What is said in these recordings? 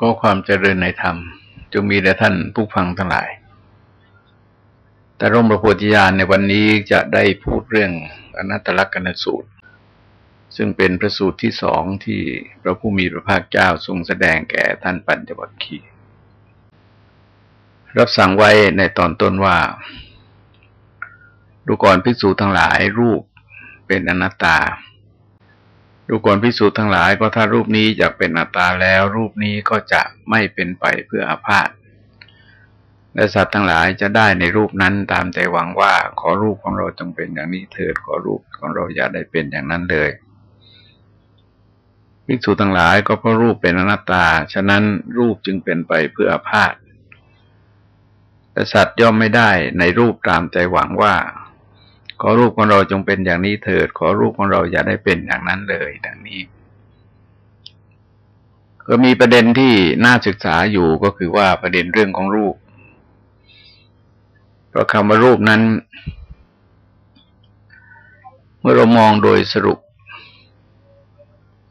ก็ความเจริญในธรรม จงมีแด่ท่านผู้ฟังทั้งหลาย แต่ร่มประโพธิญาณในวันนี้จะได้พูดเรื่องอนัตตลักษณสูตร ซึ่งเป็นพระสูตรที่สองที่พระผู้มีพระภาคเจ้าทรงแสดงแก่ท่านปัญจวัคคีย์รับสั่งไว้ในตอนต้นว่า ดูก่อนภิกษุทั้งหลายรูปเป็นอนัตตา ดูก่อนพิสูจน์ทั้งหลายก็ถ้ารูปนี้จะเป็นอัตตาแล้ว รูปนี้ก็จะไม่เป็นไปเพื่ออาพาธและสัตว์ทั้งหลายจะได้ในรูปนั้นตามใจหวังว่า ขอรูปของเราจงเป็นอย่างนี้เถิดขอรูปของเราอย่าได้เป็นอย่างนั้นเลยภิกษุทั้งหลายก็เพราะรูปเป็นอนัตตา ฉะนั้นรูปจึงเป็นไปเพื่ออาพาธแต่สัตว์ย่อมไม่ได้ในรูปตามใจหวังว่า ขอรูปของเราจงเป็นอย่างนี้เถิด ขอรูปของเราอย่าได้เป็นอย่างนั้นเลยดังนี้ ก็มีประเด็นที่น่าศึกษาอยู่ก็คือว่าประเด็นเรื่องของรูปเพราะคำว่ารูปนั้น เมื่อเรามองโดยสรุป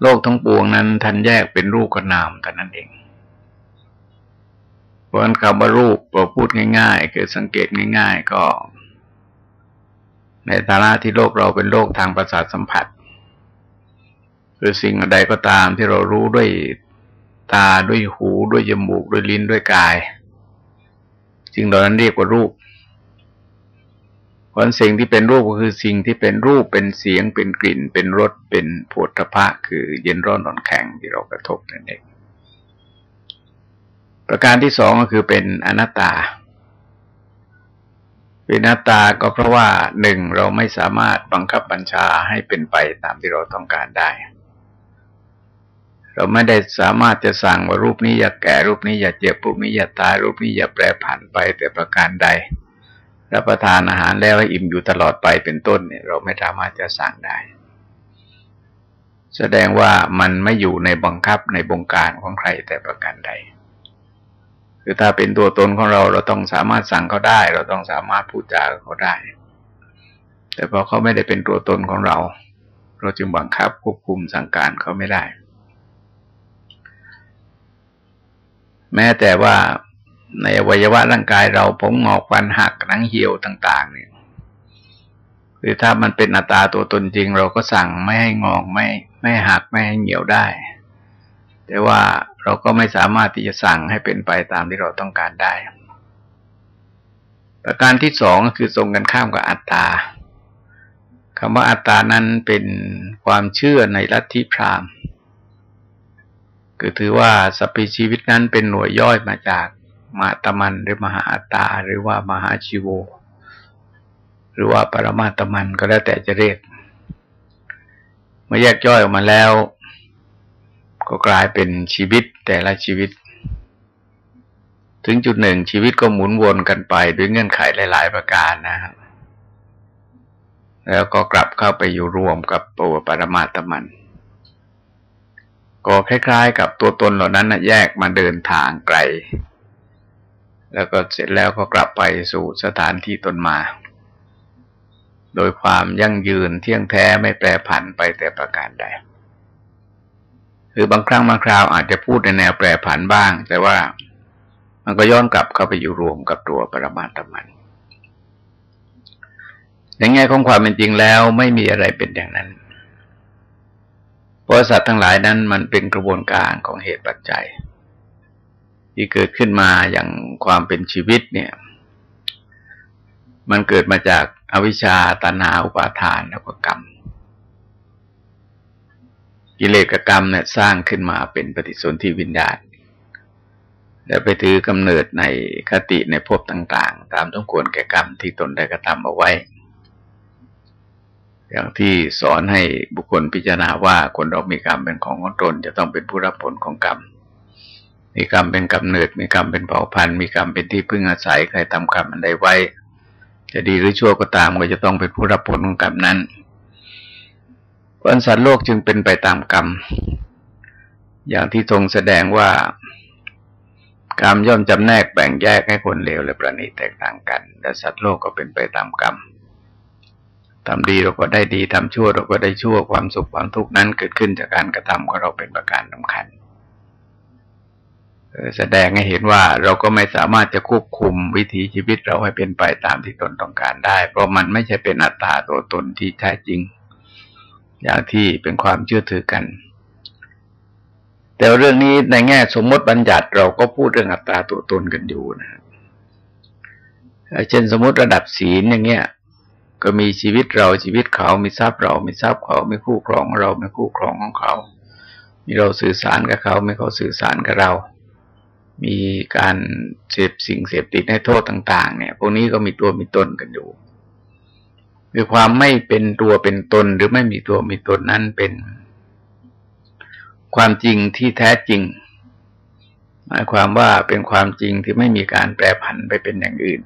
โลกทั้งปวงนั้นท่านแยกเป็นรูปกับนามแต่นั้นเองเพราะคำว่ารูปเราพูดง่าย ๆ คือสังเกตง่าย ๆ ก็ ในฐานะที่โลกเราเป็นโลกทางประสาทสัมผัส คือสิ่งใดก็ตามที่เรารู้ด้วยตาด้วยหูด้วยจมูกด้วยลิ้นด้วยกายสิ่งเหล่านั้นเรียกว่ารูปผลสิ่งที่เป็นรูปก็คือสิ่งที่เป็นรูปเป็นเสียงเป็นกลิ่น เป็นรสเป็นโผฏฐะคือเย็นร้อนนอนแข็งที่เรากระทบนั่นเองประการที่สองก็คือเป็นอนัตตา เป็นหน้าตาก็เพราะว่าหนึ่งเราไม่สามารถบังคับบัญชาให้เป็นไปตามที่เราต้องการได้ เราไม่ได้สามารถจะสั่งว่ารูปนี้อย่าแก่รูปนี้อย่าเจ็บรูปนี้อย่าตายรูปนี้อย่าแปรผันไปแต่ประการใดรับประทานอาหารแล้วอิ่มอยู่ตลอดไปเป็นต้นเนี่ยเราไม่สามารถจะสั่งได้ แสดงว่ามันไม่อยู่ในบังคับในบงการของใครแต่ประการใด คือถ้าเป็นตัวตนของเราเราต้องสามารถสั่งเขาได้ เราต้องสามารถพูดจาเขาได้ แต่พอเขาไม่ได้เป็นตัวตนของเรา เราจึงบังคับควบคุมสั่งการเขาไม่ได้ แม้แต่ว่าในอวัยวะร่างกายเราผมงอกฟันหักหนังเหี่ยวต่าง ๆ เนี่ยคือถ้ามันเป็นอัตราตัวตนจริง เราก็สั่งไม่ให้งอกไม่ไม่หักไม่ให้เหี่ยวได้ แต่ว่าเราก็ไม่สามารถที่จะสั่งให้เป็นไปตามที่เราต้องการได้ ประการที่สองก็คือทรงกันข้ามกับอัตตาคำว่าอัตตานั้นเป็นความเชื่อในลัทธิพราหมณ์คือถือว่าสัพพิชีวิตนั้นเป็นหน่วยย่อยมาจากมาตมันหรือมหาอัตตา หรือว่ามหาชีโว หรือว่าปรมาตมันก็แล้วแต่จะเรียกเมื่อแยกย่อยออกมาแล้ว ก็กลายเป็นชีวิตแต่ละชีวิต ถึงจุดหนึ่งชีวิตก็หมุนวนกันไปด้วยเงื่อนไขหลาย ๆ ประการนะครับแล้วก็กลับเข้าไปอยู่รวมกับตัวปรมาตมัน ก็คล้ายๆ กับตัวตนเหล่านั้นแยกมาเดินทางไกล แล้วก็เสร็จแล้วก็กลับไปสู่สถานที่ตนมา โดยความยั่งยืนเที่ยงแท้ไม่แปรผันไปแต่ประการใด หรือบางครั้งบางคราวอาจจะพูดในแนวแปรผันบ้าง แต่ว่ามันก็ย้อนกลับเข้าไปอยู่รวมกับตัวปรมาตมันในแง่ของความเป็นจริงแล้วไม่มีอะไรเป็นอย่างนั้นเพราะสัตว์ทั้งหลายนั้นมันเป็นกระบวนการของเหตุปัจจัย ที่เกิดขึ้นมาอย่างความเป็นชีวิตเนี่ย มันเกิดมาจากอวิชชาตนาอุปาทานแล้วก็กรรม กิเลสกรรมเนี่ยสร้างขึ้นมาเป็นปฏิสนธิวิญญาณแล้วไปถือกำเนิดในคติในภพต่าง ๆ ตามต้องควรแก่กรรมที่ตนได้กระทำเอาไว้ อย่างที่สอนให้บุคคลพิจารณาว่าคนเรามีกรรมเป็นของของตนจะต้องเป็นผู้รับผลของกรรม มีกรรมเป็นกำเนิด มีกรรมเป็นเผ่าพันธุ์ มีกรรมเป็นที่พึ่งอาศัยใครทำกรรมอันใดไว้ จะดีหรือชั่วก็ตามก็จะต้องเป็นผู้รับผลของกรรมนั้น วันสัตว์โลกจึงเป็นไปตามกรรม อย่างที่ทรงแสดงว่ากรรมย่อมจำแนกแบ่งแยกให้คนเลวและประณีตแตกต่างกัน และสัตว์โลกก็เป็นไปตามกรรมทำดีเราก็ได้ดีทำชั่วเราก็ได้ชั่วความสุขความทุกข์นั้นเกิดขึ้นจากการกระทำของเราเป็นประการสำคัญแสดงให้เห็นว่าเราก็ไม่สามารถจะควบคุมวิถีชีวิตเราให้เป็นไปตามที่ตนต้องการได้ เพราะมันไม่ใช่เป็นอัตตาตัวตนที่แท้จริง อย่างที่เป็นความเชื่อถือกัน แต่เรื่องนี้ในแง่สมมติบัญญัติเราก็พูดเรื่องอัตตาตัวตนกันอยู่นะเช่นสมมติระดับศีลอย่างเงี้ย ก็มีชีวิตเราชีวิตเขา มีทรัพย์เรามีทรัพย์เขามีคู่ครองเรามีคู่ครองของเขา มีเราสื่อสารกับเขาไม่เขาสื่อสารกับเรา มีการเสพสิ่งเสพติดให้โทษต่าง ๆ เนี่ย พวกนี้ก็มีตัวมีตนกันอยู่ คือความไม่เป็นตัวเป็นตนหรือไม่มีตัวมีตนนั้นเป็น ความจริงที่แท้จริง หมายความว่าเป็นความจริงที่ไม่มีการแปรผันไปเป็นอย่างอื่น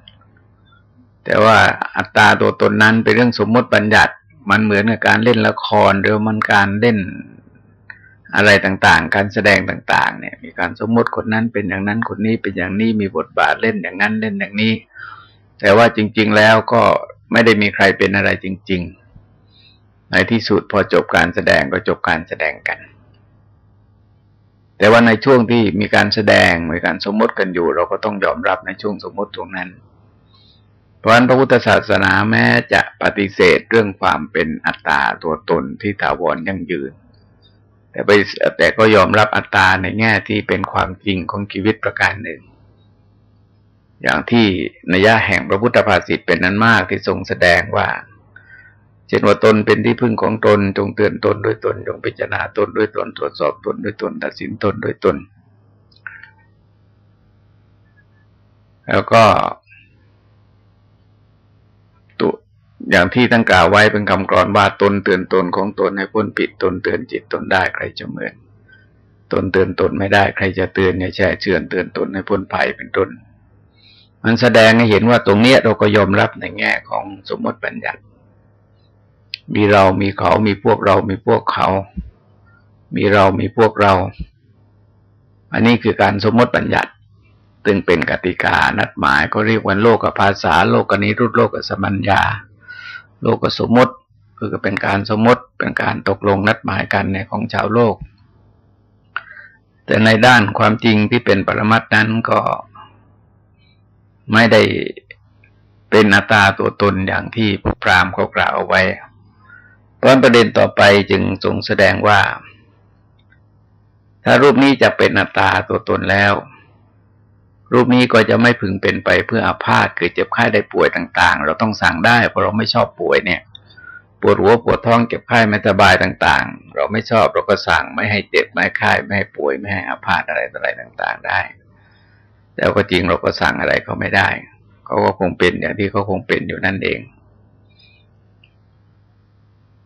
แต่ว่าอัตตาตัวตนนั้นเป็นเรื่องสมมติบัญญัติ มันเหมือนกับการเล่นละครหรือมันการเล่นอะไรต่างๆ การแสดงต่างๆ เนี่ย มีการสมมติคนนั้นเป็นอย่างนั้นคนนี้เป็นอย่างนี้มีบทบาทเล่นอย่างนั้นเล่นอย่างนี้ แต่ว่าจริง ๆ แล้วก็ ไม่ได้มีใครเป็นอะไรจริง ๆ ในที่สุดพอจบการแสดงก็จบการแสดงกัน แต่ว่าในช่วงที่มีการแสดงมีการสมมติกันอยู่ เราก็ต้องยอมรับในช่วงสมมติตรงนั้น เพราะฉะนั้นพระพุทธศาสนาแม้จะปฏิเสธเรื่องความเป็นอัตตาตัวตนที่ถาวรยั่งยืน แต่ไปแต่ก็ยอมรับอัตตาในแง่ที่เป็นความจริงของชีวิตประการหนึ่ง อย่างที่นัยะแห่งพระพุทธภาษิตเป็นนั้นมากที่ทรงแสดงว่าเช่นว่าตนเป็นที่พึ่งของตน จงเตือนตนด้วยตน จงพิจารณาตนด้วยตน ตรวจสอบตนด้วยตน ตัดสินตนด้วยตน แล้วก็อย่างที่ตั้งกล่าวไว้เป็นคำกรอนว่าตนเตือนตนของตนให้พ้นผิดตนเตือนจิตตนได้ใครจะเหมือน ตนเตือนตนไม่ได้ใครจะเตือนเนี่ยแช่เชื่อนเตือนตนให้พ้นภัยเป็นต้น มันแสดงให้เห็นว่าตรงเนี้ยเราก็ยอมรับในแง่ของสมมติบัญญัติ มีเรามีเขา มีพวกเรา มีพวกเขา มีเรามีพวกเรา อันนี้คือการสมมติบัญญัติซึ่งเป็นกติกานัดหมายก็เรียกว่าโลกกับภาษา โลกกนิรุตโลกกับสมัญญา โลกสมมติคือเป็นการสมมติเป็นการตกลงนัดหมายกันในของชาวโลก แต่ในด้านความจริงที่เป็นปรมัตนั้นก็ ไม่ได้เป็นอัตราตัวตนอย่างที่พระพรามเขากล่าวเอาไว้เพราะประเด็นต่อไปจึงทรงแสดงว่า ถ้ารูปนี้จะเป็นอัตตาตัวตนแล้ว รูปนี้ก็จะไม่พึงเป็นไปเพื่ออาพาธคือเจ็บไข้ได้ป่วยต่าง ๆ เราต้องสั่งได้เพราะเราไม่ชอบป่วยเนี่ยปวดหัวปวดท้องเจ็บไข้ไม่สบายต่าง ๆ เราไม่ชอบเราก็สั่งไม่ให้เจ็บไม่ไข้ไม่ให้ป่วยไม่ให้อาพาธอะไรอะไรต่าง ๆ ได้ แต่ก็จริงเราก็สั่งอะไรเขาไม่ได้ เขาก็คงเป็นอย่างที่เขาคงเป็นอยู่นั่นเอง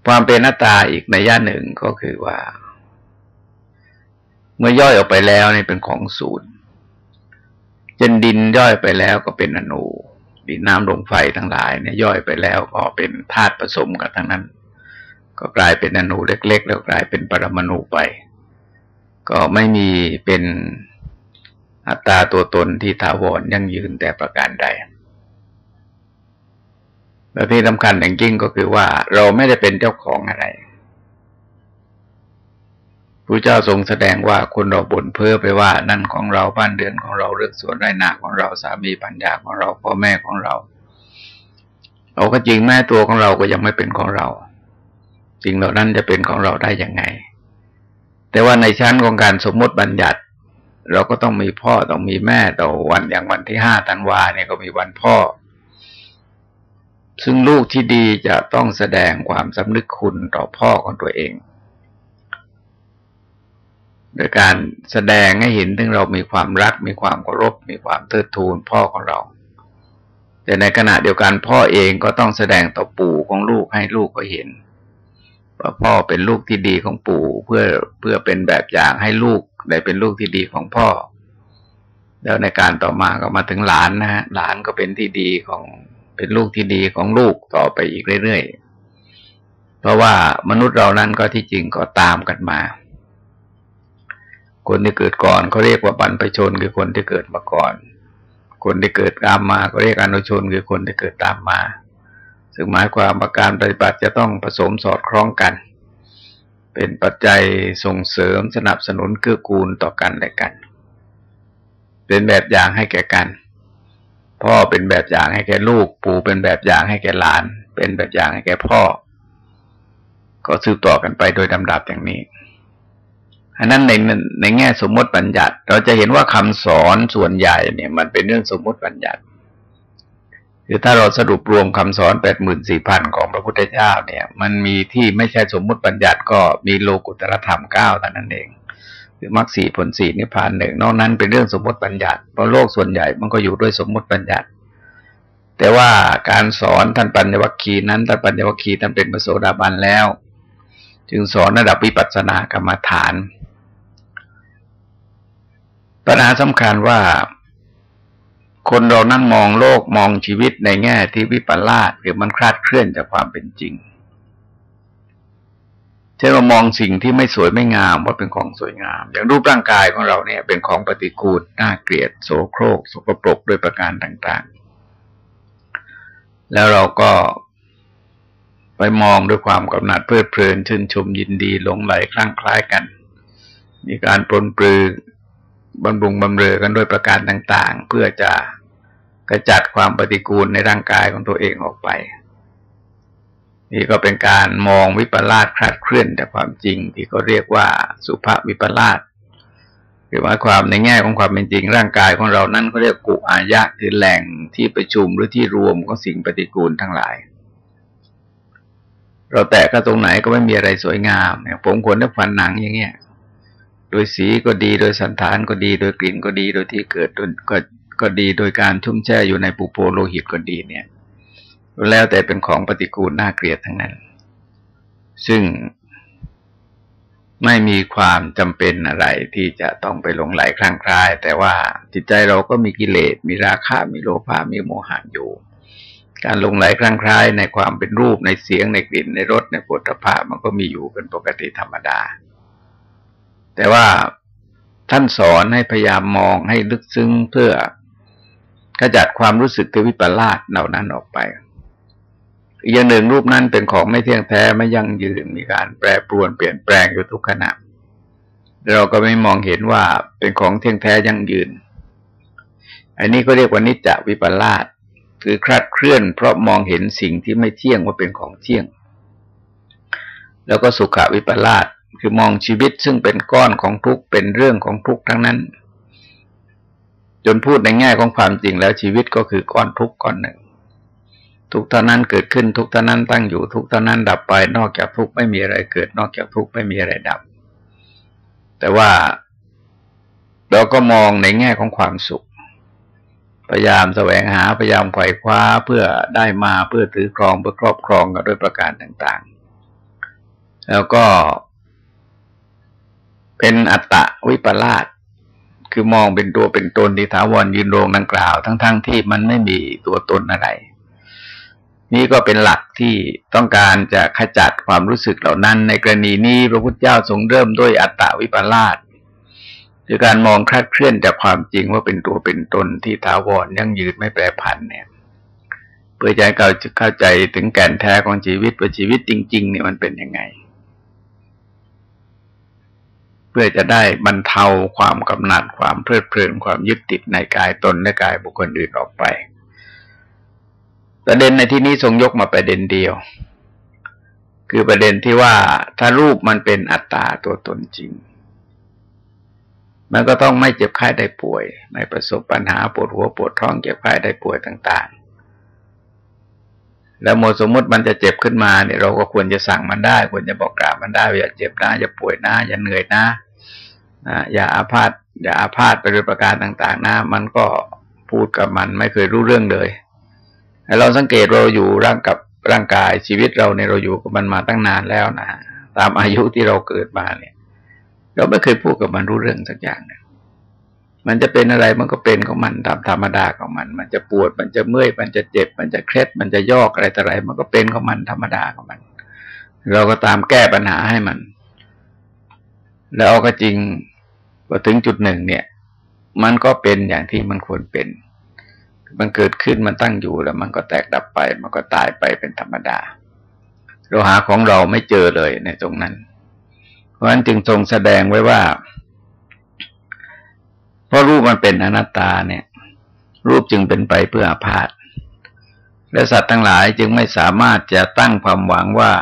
ความเป็นหน้าตาอีกในย่าหนึ่งก็คือว่า เมื่อย่อยออกไปแล้วนี่เป็นของศูนย์จนดินย่อยไปแล้วก็เป็นอนูดินน้ำลมไฟทั้งหลายเนี่ยย่อยไปแล้วก็เป็นธาตุผสมกันทั้งนั้น ก็กลายเป็นอนูเล็ก ๆ แล้วกลายเป็นปรมาณูไป ก็ไม่มีเป็น อัตตาตัวตนที่ถาวรยั่งยืนแต่ประการใดและที่สำคัญอย่างยิ่งก็คือว่า เราไม่ได้เป็นเจ้าของอะไรพระเจ้าทรงแสดงว่าคนเราบ่นเพ้อไปว่า นั่นของเราบ้านเดือนของเราเรื่องสวนไร่นาของเราสามีปัญญาของเราพ่อแม่ของเรา เราก็จริงแม่ตัวของเราก็ยังไม่เป็นของเราจริงเหล่านั้นจะเป็นของเราได้ยังไง แต่ว่าในชั้นของการสมมติบัญญัติ เราก็ต้องมีพ่อต้องมีแม่ต่อวันอย่างวันที่ห้าธันวาเนี่ยก็มีวันพ่อ ซึ่งลูกที่ดีจะต้องแสดงความสำนึกคุณต่อพ่อของตัวเอง โดยการแสดงให้เห็นถึงเรามีความรัก มีความเคารพ มีความเทิดทูนพ่อของเรา แต่ในขณะเดียวกันพ่อเองก็ต้องแสดงต่อปู่ของลูกให้ลูกก็เห็นว่าพ่อเป็นลูกที่ดีของปู่เพื่อเพื่อเป็นแบบอย่างให้ลูก ได้เป็นลูกที่ดีของพ่อ แล้วในการต่อมาก็มาถึงหลานนะฮะหลานก็เป็นที่ดีของเป็นลูกที่ดีของลูกต่อไปอีกเรื่อยๆเพราะว่ามนุษย์เรานั้นก็ที่จริงก็ตามกันมา คนที่เกิดก่อนเขาเรียกว่าบรรพชนคือคนที่เกิดมาก่อน คนที่เกิดตามมาก็เรียกอนุชนคือคนที่เกิดตามมา ซึ่งหมายความว่าการปฏิบัติจะต้องผสมสอดคล้องกันเป็นปัจจัยส่งเสริมสนับสนุนเกื้อกูลต่อกันและกัน เป็นแบบอย่างให้แก่กัน พ่อเป็นแบบอย่างให้แก่ลูก ปู่เป็นแบบอย่างให้แก่หลาน เป็นแบบอย่างให้แก่พ่อ ก็สืบต่อกันไปโดยลำดับอย่างนี้อันนั้นในในแง่สมมติบัญญัติ เราจะเห็นว่าคำสอนส่วนใหญ่เนี่ย มันเป็นเรื่องสมมติบัญญัติ คือถ้าเราสรุปรวมคำสอนแปดหมื่นสี่พันของพระพุทธเจ้าเนี่ย มันมีที่ไม่ใช่สมมุติบัญญัติก็มีโลกุตรธรรมเก้าแต่นั้นเองคือมรรคสี่ผลสี่นิพพานหนึ่งนอกนั้นเป็นเรื่องสมมติบัญญัติเพราะโลกส่วนใหญ่มันก็อยู่ด้วยสมมติบัญญัติ แต่ว่าการสอนท่านปัญญวัคคีนั้นท่านปัญญวัคคีท่านเป็นปโสดาบันแล้ว จึงสอนระดับวิปัสสนากรรมฐานปัญหาสำคัญว่า คนเรานั่นมองโลกมองชีวิตในแง่ที่วิปลาสหรือมันคลาดเคลื่อนจากความเป็นจริงเช่นเรามองสิ่งที่ไม่สวยไม่งามว่าเป็นของสวยงาม อย่างรูปร่างกายของเราเนี่ยเป็นของปฏิกูลน่าเกลียดโสโครกสกปรกด้วยประการต่างๆ แล้วเราก็ไปมองด้วยความกำหนัดเพลิดเพลินชื่นชมยินดีหลงไหลคลั่งคล้ายกัน มีการปนปลือ บำรุงบำเรอกันด้วยประการต่าง ๆ เพื่อจะกระจัดความปฏิกูลในร่างกายของตัวเองออกไป นี่ก็เป็นการมองวิปลาสคลาดเคลื่อนจากความจริงที่เขาเรียกว่าสุภาพวิปลาสคือหมายความในแง่ของความเป็นจริงร่างกายของเรานั้นเขาเรียกกุอายะคือแหล่งที่ประชุมหรือที่รวมของสิ่งปฏิกูลทั้งหลาย เราแตะก็ตรงไหนก็ไม่มีอะไรสวยงามอย่างผมขนและฟันหนังอย่างเงี้ย โดยสีก็ดีโดยสันฐานก็ดี โดยกลิ่นก็ดี โดยที่เกิดก็ก็ดีโดยการชุ่มแช่อยู่ในปุโปโลหิตก็ดีเนี่ย แล้วแต่เป็นของปฏิกูลน่าเกลียดทั้งนั้น ซึ่งไม่มีความจำเป็นอะไรที่จะต้องไปหลงไหลคลั่งคล้าย แต่ว่าจิตใจเราก็มีกิเลส มีราคะมีโลภะมีโมหะอยู่ การหลงไหลคลั่งคล้ายในความเป็นรูปในเสียงในกลิ่นในรสในปุถะมันก็มีอยู่เป็นปกติธรรมดา แต่ว่าท่านสอนให้พยายามมองให้ลึกซึ้งเพื่อขจัดความรู้สึกคือวิปลาสเหล่านั้นออกไป อีกอย่างหนึ่งรูปนั้นเป็นของไม่เที่ยงแท้ไม่ยั่งยืนมีการแปรปรวนเปลี่ยนแปลงอยู่ทุกขณะเราก็ไม่มองเห็นว่าเป็นของเที่ยงแท้ยั่งยืน อันนี้ก็เรียกว่านิจจวิปลาสคือคลาดเคลื่อน เพราะมองเห็นสิ่งที่ไม่เที่ยงว่าเป็นของเที่ยง แล้วก็สุขวิปลาส คือมองชีวิตซึ่งเป็นก้อนของทุกข์เป็นเรื่องของทุกข์ทั้งนั้น จนพูดในแง่ของความจริงแล้วชีวิตก็คือก้อนทุกข์ก้อนหนึ่ง ทุกท่านั้นเกิดขึ้นทุกท่านั้นตั้งอยู่ทุกท่านั้นดับไป นอกจากทุกข์ไม่มีอะไรเกิด นอกจากทุกข์ไม่มีอะไรดับ แต่ว่าเราก็มองในแง่ของความสุข พยายามแสวงหาพยายามไขว่คว้าเพื่อได้มาเพื่อถือครองเพื่อครอบครองกันด้วยประการต่าง ๆ แล้วก็ เป็นอัตตะวิปลาสคือมองเป็นตัวเป็นตนที่ถาวรยืนโรงดังกล่าว ทั้งๆทที่มันไม่มีตัวตนอะไร นี่ก็เป็นหลักที่ต้องการจะขจัดความรู้สึกเหล่านั้น ในกรณีนี้พระพุทธเจ้าทรงเริ่มด้วยอัตตะวิปลาสคือการมองคลาดเคลื่อนจากความจริงว่าเป็นตัวเป็นตนที่ถาวรยั่งยืนไม่แปรผันเนี่ย เพื่อใจเราจะเข้าใจถึงแก่นแท้ของชีวิตว่าชีวิตจริง ๆ เนี่ยมันเป็นยังไง เพื่อจะได้บรรเทาความกำหนัดความเพลิดเพลินความยึดติดในกายตนและกายบุคคลอื่นออกไป ประเด็นในที่นี้ทรงยกมาประเด็นเดียว คือประเด็นที่ว่าถ้ารูปมันเป็นอัตตาตัวตนจริง มันก็ต้องไม่เจ็บไข้ได้ป่วย ไม่ประสบปัญหาปวดหัวปวดท้องเจ็บไข้ได้ป่วยต่าง แล้วโมสมมติมันจะเจ็บขึ้นมาเนี่ยเราก็ควรจะสั่งมันได้ ควรจะบอกกล่าวมันได้อย่าเจ็บนะอย่าป่วยนะอย่าเหนื่อยนะนะอย่าอาพาธอย่าอาพาธไปด้วยประการต่าง ๆ นะ มันก็พูดกับมันไม่เคยรู้เรื่องเลยเราสังเกตเราอยู่ร่างกับร่างกายชีวิตเราเนี่ยเราอยู่กับมันมาตั้งนานแล้วนะตามอายุที่เราเกิดมาเนี่ย เราไม่เคยพูดกับมันรู้เรื่องสักอย่างนี่ย มันจะเป็นอะไรมันก็เป็นของมันตามธรรมดาของมัน มันจะปวด มันจะเมื่อย มันจะเจ็บ มันจะเคล็ดมันจะยอกอะไรต่ออะไร มันก็เป็นของมันธรรมดาของมัน เราก็ตามแก้ปัญหาให้มัน แล้วเอาก็จริงพอถึงจุดหนึ่งเนี่ย มันก็เป็นอย่างที่มันควรเป็น มันเกิดขึ้นมันตั้งอยู่แล้ว มันก็แตกดับไป มันก็ตายไปเป็นธรรมดา เราหาของเราไม่เจอเลยในตรงนั้น เพราะฉะนั้นจึงทรงแสดงไว้ว่า เพราะรูปมันเป็นอนัตตาเนี่ย รูปจึงเป็นไปเพื่ออาพาธและสัตว์ทั้งหลายจึงไม่สามารถจะตั้งความหวังว่า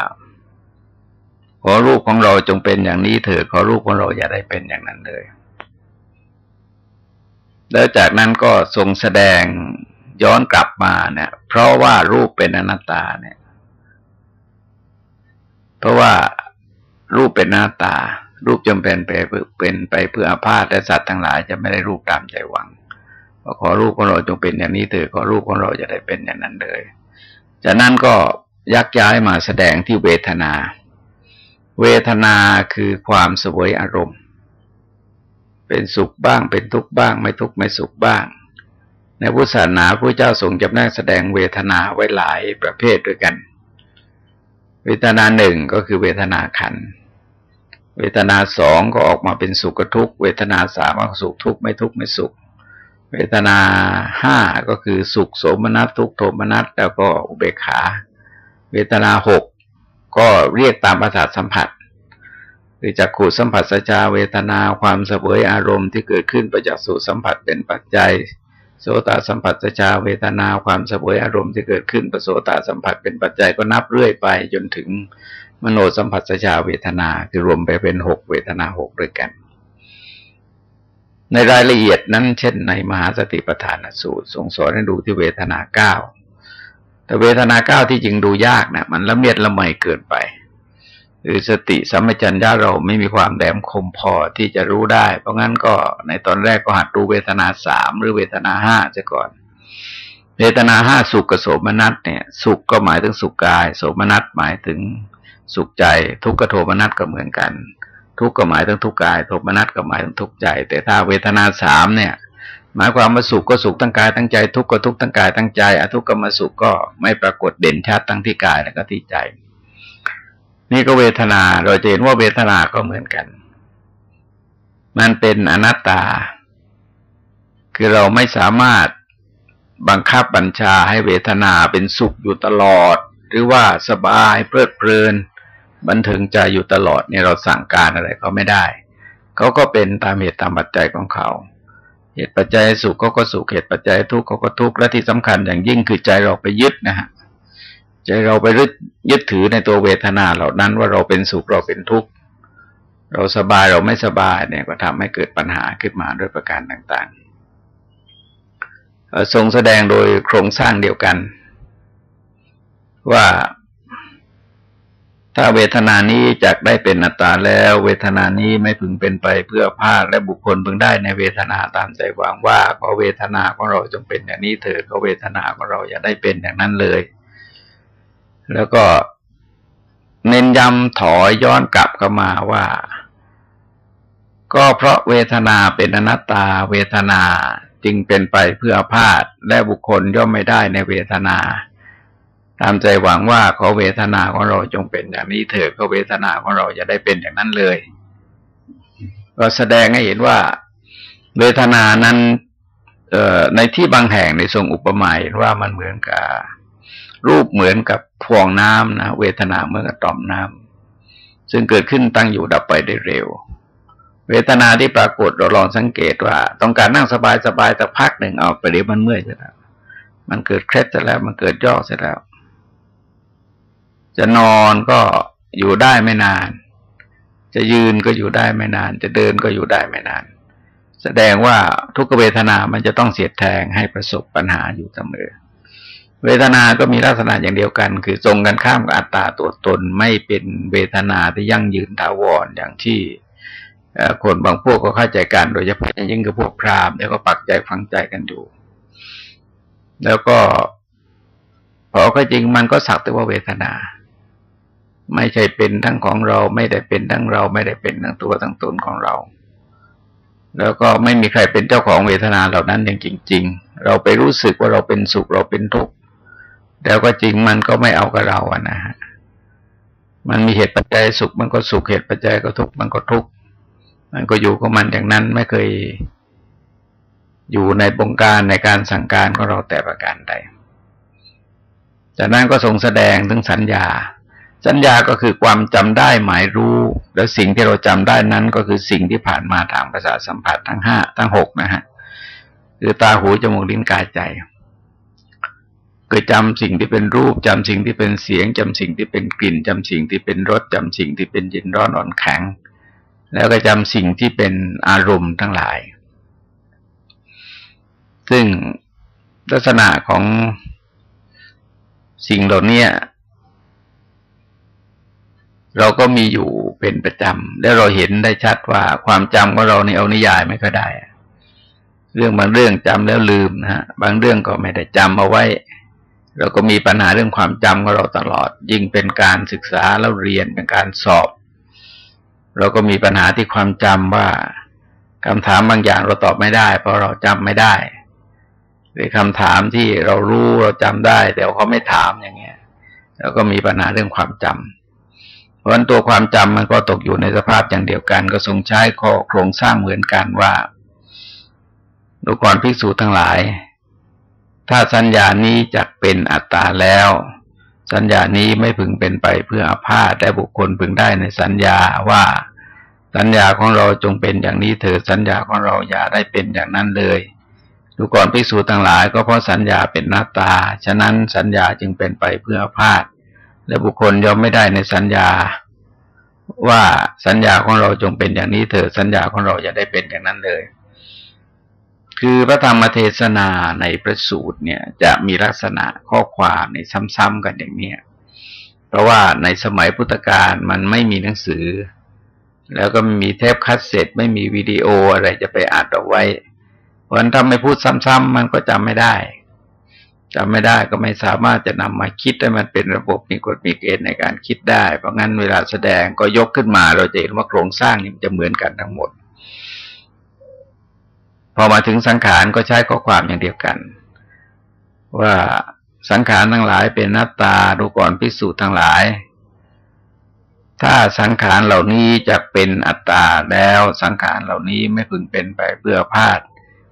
ขอรูปของเราจงเป็นอย่างนี้เถิดขอรูปของเราอย่าได้เป็นอย่างนั้นเลย แล้วจากนั้นก็ทรงแสดงย้อนกลับมาเนี่ย เพราะว่ารูปเป็นอนัตตาเนี่ย เพราะว่ารูปเป็นหน้าตา รูปจำเป็นไปเป็นไปเพื่ออาพาธและสัตว์ทั้งหลายจะไม่ได้รูปตามใจหวังว่าขอรูปของเราจงเป็นอย่างนี้เถิดขอรูปของเราจะได้เป็นอย่างนั้นเลย จากนั้นก็ยักย้ายมาแสดงที่เวทนา เวทนาคือความสวยอารมณ์ เป็นสุขบ้าง เป็นทุกข์บ้าง ไม่ทุกข์ไม่สุขบ้าง ในพุทธศาสนาพระเจ้าทรงจำแนกแสดงเวทนาไว้หลายประเภทด้วยกัน เวทนาหนึ่งก็คือเวทนาขัน เวทนาสองก็ออกมาเป็นสุขทุกข์เวทนาสามก็สุขทุกข์ไม่ทุกข์ไม่สุข เวทนาห้าก็คือสุขโสมนัสทุกโทมนัสแล้วก็อุเบกขา เวทนาหกก็เรียกตามประสาทสัมผัสคือจักขูดสัมผัสสจาเวทนาความเสวยอารมณ์ที่เกิดขึ้นประจักษุสัมผัสเป็นปัจจัยโสตสัมผัสสจาเวทนาความเสวยอารมณ์ที่เกิดขึ้นประโสตสัมผัสเป็นปัจจัยก็นับเรื่อยไปจนถึง มโนสัมผัสสจาเวทนา คือรวมไปเป็นหกเวทนาหกด้วยกัน ในรายละเอียดนั้น เช่น ในมหาสติปัฏฐานสูตรทรงสอนให้ดูที่เวทนาเก้าแต่เวทนาเก้าที่จริงดูยากนะมันละเมียดละไมเกินไปคือสติสัมปชัญญะเราไม่มีความแหลมคมพอที่จะรู้ได้ เพราะงั้นก็ในตอนแรกก็หัดดูเวทนาสามหรือเวทนาห้าจะก่อน เวทนาห้าสุขกับโสมนัสเนี่ย สุขก็หมายถึงสุขกาย โสมนัสหมายถึง สุขใจ ทุกขโทมนัสก็เหมือนกัน ทุกข์ก็หมายถึงทุกกายโทมนัสก็หมายถึงทุกใจ แต่ถ้าเวทนาสามเนี่ย หมายความว่าสุขก็สุขทั้งกายทั้งใจ ทุกข์ก็ทุกข์ทั้งกายทั้งใจอทุกข์ก็มาสุขก็ไม่ปรากฏเด่นชัดทั้งที่กายและก็ที่ใจ นี่ก็เวทนาเราจะเห็นว่าเวทนาก็เหมือนกัน มันเป็นอนัตตา คือเราไม่สามารถบังคับบัญชาให้เวทนาเป็นสุขอยู่ตลอด หรือว่าสบายเพลิดเพลิน บันเทิงใจอยู่ตลอดเนี่ยเราสั่งการอะไรเขาไม่ได้เขาก็เป็นตามเหตุตามปัจจัยของเขา เหตุปัจจัยสุขเขาก็สุขเหตุปัจจัยทุกข์เขาก็ทุกข์และที่สำคัญอย่างยิ่งคือใจเราไปยึดนะฮะใจเราไปยึดยึดถือในตัวเวทนาเหล่านั้นว่าเราเป็นสุขเราเป็นทุกข์เราสบายเราไม่สบายเนี่ยก็ทำให้เกิดปัญหาขึ้นมาด้วยประการต่างๆทรงแสดงโดยโครงสร้างเดียวกัน ว่า ถ้าเวทนานี้จากได้เป็นอัตตาแล้ว เวทนานี้ไม่พึงเป็นไปเพื่อภาคและบุคคลพึงได้ในเวทนาตามใจหวังว่าขอเวทนาของเราจงเป็นอย่างนี้เถิดขอเวทนาของเราอย่าได้เป็นอย่างนั้นเลย แล้วก็เน้นย้ำถอยย้อนกลับเข้ามาว่า ก็เพราะเวทนาเป็นอนัตตา เวทนาจึงเป็นไปเพื่อภาคและบุคคลย่อมไม่ได้ในเวทนา ตามใจหวังว่าขอเวทนาของเราจงเป็นอย่างนี้เถิดขอเวทนาของเราจะได้เป็นอย่างนั้นเลย ก็แสดงให้เห็นว่า เวทนานั้นในที่บางแห่งในทรงอุปมาเห็นว่ามันเหมือนกับรูปเหมือนกับพวงน้ำนะเวทนาเหมือนกับต่อมน้ำซึ่งเกิดขึ้นตั้งอยู่ดับไปได้เร็ว เวทนาที่ปรากฏเราลองสังเกตว่า ต้องการนั่งสบายสบายแต่พักหนึ่งเอาไปเดี๋ยวมันเมื่อยเสร็จแล้วมันเกิดเคล็ดเสร็จแล้ว มันเกิดย่อเสร็จแล้ว จะนอนก็อยู่ได้ไม่นาน จะยืนก็อยู่ได้ไม่นาน จะเดินก็อยู่ได้ไม่นาน แสดงว่าทุกเวทนามันจะต้องเสียดแทงให้ประสบปัญหาอยู่เสมอ เวทนา ก็มีลักษณะอย่างเดียวกัน คือตรงกันข้ามกับอัตตาตัวตนไม่เป็นเวทนาที่ยั่งยืนถาวรอย่างที่คนบางพวกก็เข้าใจกันโดยเฉพาะยิ่งกับพวกพราหมณ์แล้วก็ปักใจฟังใจกันอยู่ แล้วก็พอก็จริงมันก็สักแต่ว่าเวทนา ไม่ใช่เป็นทั้งของเรา ไม่ได้เป็นทั้งเรา ไม่ได้เป็นทั้งตัวทั้งตนของเรา แล้วก็ไม่มีใครเป็นเจ้าของเวทนาเหล่านั้นอย่างจริง ๆ เราไปรู้สึกว่าเราเป็นสุขเราเป็นทุกข์แล้วก็จริงมันก็ไม่เอากับเราอะนะฮะมันมีเหตุปัจจัยสุข มันก็สุขเหตุปัจจัยก็ทุกข์มันก็ทุกข์มันก็อยู่กับมันอย่างนั้นไม่เคยอยู่ในบงการในการสั่งการของเราแต่ประการใดจากนั้นก็ทรงแสดงถึงสัญญา สัญญาก็คือความจำได้หมายรู้ แล้วสิ่งที่เราจำได้นั้นก็คือสิ่งที่ผ่านมาทางประสาทสัมผัสทั้งห้าทั้งหกนะฮะคือตาหูจมูกลิ้นกายใจเคยจำสิ่งที่เป็นรูปจำสิ่งที่เป็นเสียงจำสิ่งที่เป็นกลิ่นจำสิ่งที่เป็นรสจำสิ่งที่เป็นเย็นร้อนอ่อนแข็ง แล้วก็จำสิ่งที่เป็นอารมณ์ทั้งหลาย ซึ่งลักษณะของสิ่งเหล่านี้ เราก็มีอยู่เป็นประจำ และเราเห็นได้ชัดว่าความจำของเราเนี่เอานิยายไม่ค่อยได้ เรื่องบางเรื่องจำแล้วลืมนะฮะบางเรื่องก็ไม่ได้จำเอาไว้ เราก็มีปัญหาเรื่องความจำของเราตลอด ยิ่งเป็นการศึกษาแล้วเรียนเป็นการสอบ เราก็มีปัญหาที่ความจำว่าคำถามบางอย่างเราตอบไม่ได้ เพราะเราจำไม่ได้หรือคำถามที่เรารู้เราจำได้ แต่เขาไม่ถามอย่างเงี้ย แล้วก็มีปัญหาเรื่องความจำ เพราะนั้นตัวความจำมันก็ตกอยู่ในสภาพอย่างเดียวกัน ก็ทรงใช้ข้อโครงสร้างเหมือนกันว่าดูก่อนภิกษุทั้งหลาย ถ้าสัญญานี้จะเป็นอัตตาแล้ว สัญญานี้ไม่พึงเป็นไปเพื่ออาพาธแต่บุคคลพึงได้ในสัญญาว่า สัญญาของเราจงเป็นอย่างนี้เถิดสัญญาของเราอย่าได้เป็นอย่างนั้นเลยดูก่อนภิกษุทั้งหลายก็เพราะสัญญาเป็นหน้าตา ฉะนั้นสัญญาจึงเป็นไปเพื่ออาพาธ และบุคคลยอมไม่ได้ในสัญญา ว่าสัญญาของเราจงเป็นอย่างนี้เถิดสัญญาของเราอย่าได้เป็นอย่างนั้นเลย คือพระธรรมเทศนาในพระสูตรเนี่ย จะมีลักษณะข้อความในซ้ำๆกันอย่างนี้เพราะว่าในสมัยพุทธกาลมันไม่มีหนังสือ แล้วก็มีเทปคาสเซ็ตไม่มีวิดีโออะไรจะไปอัดเอาไว้เพราะฉะนั้นถ้าไม่พูดซ้ำๆมันก็จำไม่ได้ จำไม่ได้ก็ไม่สามารถจะนำมาคิดให้มันเป็นระบบมีกฎมีเกณฑ์ในการคิดได้ เพราะงั้นเวลาแสดงก็ยกขึ้นมาเราจะเห็นว่าโครงสร้างนี่มันจะเหมือนกันทั้งหมด พอมาถึงสังขารก็ใช้ข้อความอย่างเดียวกัน ว่าสังขารทั้งหลายเป็นหนัตตาดูก่อนพิสูจน์ทั้งหลาย ถ้าสังขารเหล่านี้จะเป็นอัตตาแล้วสังขารเหล่านี้ไม่พึงเป็นไปเพื่อพาด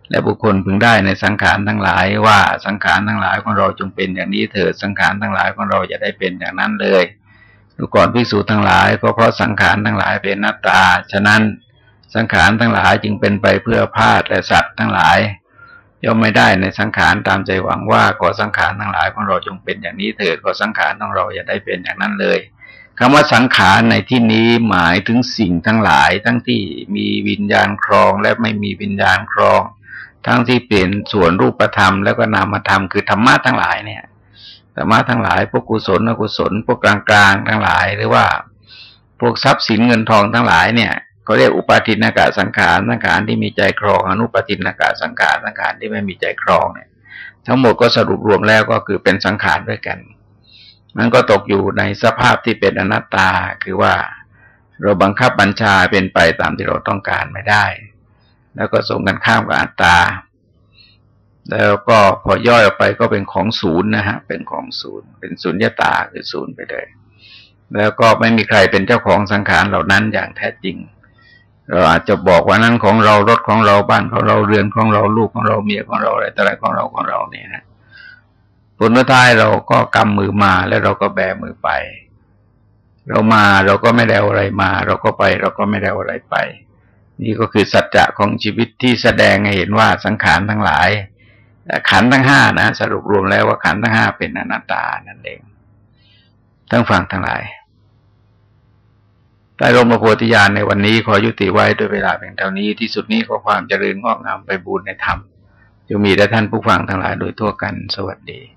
และบุคคลพึงได้ในสังขารทั้งหลายว่าสังขารทั้งหลายของเราจงเป็นอย่างนี้เถิดสังขารทั้งหลายของเราจะได้เป็นอย่างนั้นเลยดูก่อนพิสูจทั้งหลายก็เพราะสังขารทั้งหลายเป็นนัตตา ฉะนั้นสังขารทั้งหลายจึงเป็นไปเพื่อพาดและสัตว์ทั้งหลาย ย่อมไม่ได้ในสังขารตามใจหวังว่าขอสังขารทั้งหลายของเราจงเป็นอย่างนี้เถิดขอสังขารของเราอย่าได้เป็นอย่างนั้นเลยคำว่าสังขารในที่นี้หมายถึงสิ่งทั้งหลาย ทั้งที่มีวิญญาณครองและไม่มีวิญญาณครอง ทั้งที่เปลี่ยนส่วนรูปธรรมแล้วก็นามธรรมคือธรรมะทั้งหลายเนี่ยธรรมะทั้งหลายพวกกุศลอกุศลพวกกลางๆ ทั้งหลาย หรือว่า พวกทรัพย์สินเงินทองทั้งหลายเนี่ยเขาเรียกอุปาทินากาสังขารสังขารที่มีใจครองอนุปาทินากาสังขารสังขารที่ไม่มีใจครองเนี่ย ทั้งหมดก็สรุปรวมแล้วก็คือเป็นสังขารด้วยกันมันก็ตกอยู่ในสภาพที่เป็นอนัตตาคือว่า เราบังคับบัญชาเป็นไปตามที่เราต้องการไม่ได้ แล้วก็ส่งกันข้ามกับอัตตา แล้วก็พอย่อยออกไปก็เป็นของศูนย์นะฮะ เป็นของศูนย์ เป็นศูนย์ยตาคือศูนย์ไปเลย แล้วก็ไม่มีใครเป็นเจ้าของสังขารเหล่านั้นอย่างแท้จริง เราอาจจะบอกว่านั้นของเรา รถของเรา บ้านของเรา เรือนของเรา ลูกของเรา เมียของเรา อะไรต่ออะไรของเรา ของเราเนี่ยนะผลท้ายเราก็กำมือมาแล้วเราก็แบมือไป เรามาเราก็ไม่ได้อะไรมา เราก็ไป เราก็ไม่ได้อะไรไป นี่ก็คือสัจจะของชีวิตที่แสดงให้เห็นว่าสังขารทั้งหลาย ขันทั้งห้านะสรุปรวมแล้วว่าขันทั้งห้าเป็นอนัตตานั่นเองทั้งฟังทั้งหลายใต้ร่มพระโพธิญาณในวันนี้ขอยุติไว้ด้วยเวลาเพียงเท่านี้ที่สุดนี้ขอความเจริญงอกงามไปบูรณนธรรมจะมีแด่ท่านผู้ฟังทั้งหลายโดยทั่วกันสวัสดี